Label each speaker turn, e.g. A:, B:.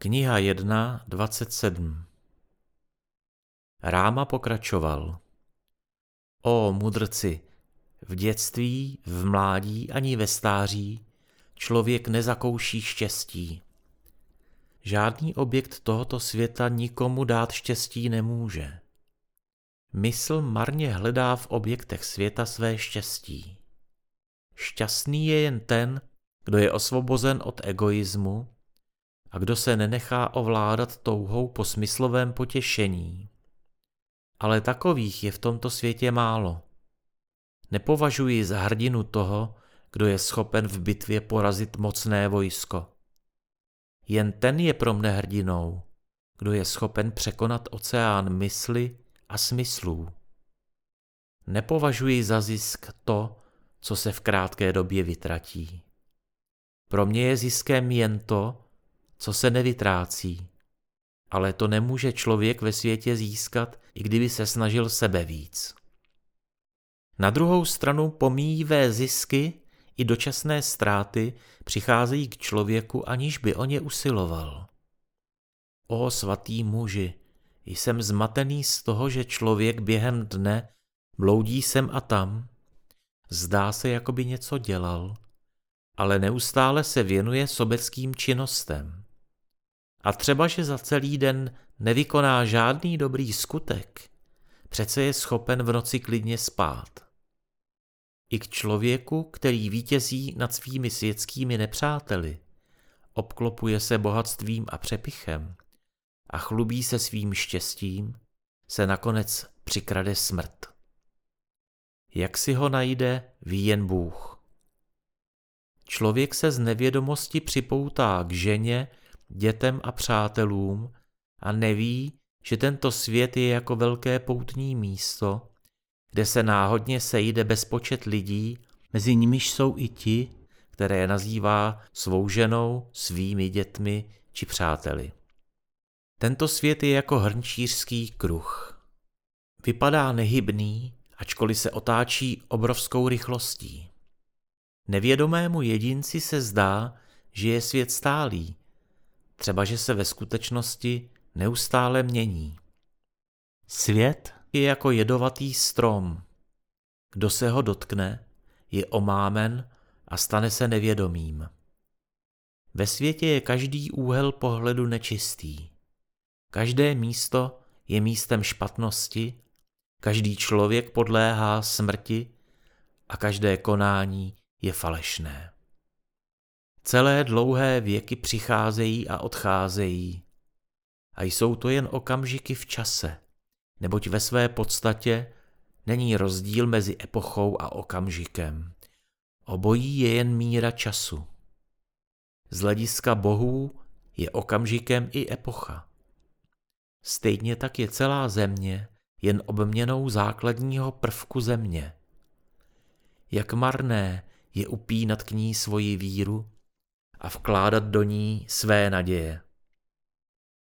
A: Kniha 1, 27 Ráma pokračoval. O mudrci, v dětství, v mládí ani ve stáří člověk nezakouší štěstí. Žádný objekt tohoto světa nikomu dát štěstí nemůže. Mysl marně hledá v objektech světa své štěstí. Šťastný je jen ten, kdo je osvobozen od egoismu a kdo se nenechá ovládat touhou po smyslovém potěšení. Ale takových je v tomto světě málo. Nepovažuji za hrdinu toho, kdo je schopen v bitvě porazit mocné vojsko. Jen ten je pro mne hrdinou, kdo je schopen překonat oceán mysli a smyslů. Nepovažuji za zisk to, co se v krátké době vytratí. Pro mě je ziskem jen to, co se nevytrácí. Ale to nemůže člověk ve světě získat, i kdyby se snažil sebe víc. Na druhou stranu pomíjivé zisky i dočasné ztráty přicházejí k člověku, aniž by o ně usiloval. O svatý muži, jsem zmatený z toho, že člověk během dne bloudí sem a tam, zdá se, jako by něco dělal, ale neustále se věnuje sobeckým činnostem. A třeba, že za celý den nevykoná žádný dobrý skutek, přece je schopen v noci klidně spát. I k člověku, který vítězí nad svými světskými nepřáteli, obklopuje se bohatstvím a přepichem a chlubí se svým štěstím, se nakonec přikrade smrt. Jak si ho najde, ví jen Bůh. Člověk se z nevědomosti připoutá k ženě, dětem a přátelům a neví, že tento svět je jako velké poutní místo, kde se náhodně sejde bezpočet lidí, mezi nimiž jsou i ti, které nazývá svou ženou, svými dětmi či přáteli. Tento svět je jako hrnčířský kruh. Vypadá nehybný, ačkoliv se otáčí obrovskou rychlostí. Nevědomému jedinci se zdá, že je svět stálý, třeba že se ve skutečnosti neustále mění. Svět je jako jedovatý strom. Kdo se ho dotkne, je omámen a stane se nevědomým. Ve světě je každý úhel pohledu nečistý. Každé místo je místem špatnosti, každý člověk podléhá smrti a každé konání je falešné. Celé dlouhé věky přicházejí a odcházejí. A jsou to jen okamžiky v čase, neboť ve své podstatě není rozdíl mezi epochou a okamžikem. Obojí je jen míra času. Z hlediska bohů je okamžikem i epocha. Stejně tak je celá země jen obměnou základního prvku země. Jak marné je upínat k ní svoji víru a vkládat do ní své naděje.